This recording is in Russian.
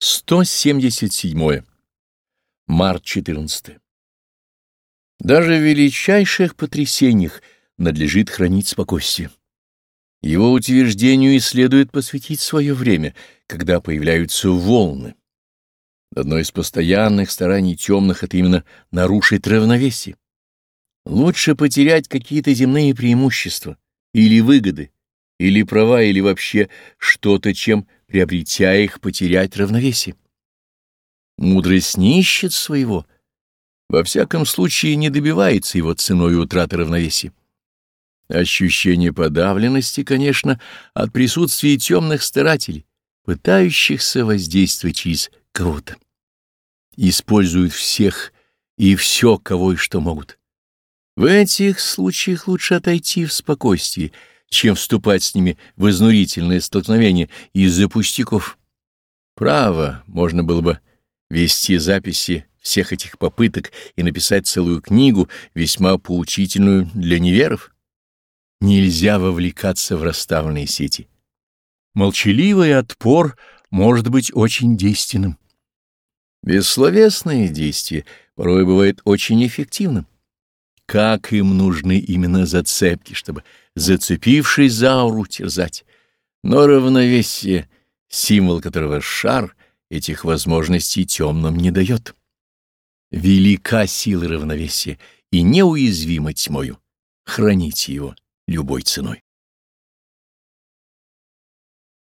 177. Март 14. Даже в величайших потрясениях надлежит хранить спокойствие. Его утверждению и следует посвятить свое время, когда появляются волны. Одно из постоянных стараний темных — это именно нарушить равновесие. Лучше потерять какие-то земные преимущества или выгоды, или права, или вообще что-то, чем приобретя их, потерять равновесие. Мудрость не ищет своего, во всяком случае не добивается его ценой утраты равновесия. Ощущение подавленности, конечно, от присутствия темных старателей, пытающихся воздействовать через кого-то. Используют всех и все, кого и что могут. В этих случаях лучше отойти в спокойствии, чем вступать с ними в изнурительное столкновение из-за пустяков. Право, можно было бы вести записи всех этих попыток и написать целую книгу, весьма поучительную для неверов. Нельзя вовлекаться в расставленные сети. Молчаливый отпор может быть очень действенным. Бессловесное действие порой бывает очень эффективным. Как им нужны именно зацепки, чтобы, зацепившись за ауру, терзать. Но равновесие, символ которого шар, этих возможностей темным не дает. Велика сила равновесия и неуязвима тьмою. Храните его любой ценой.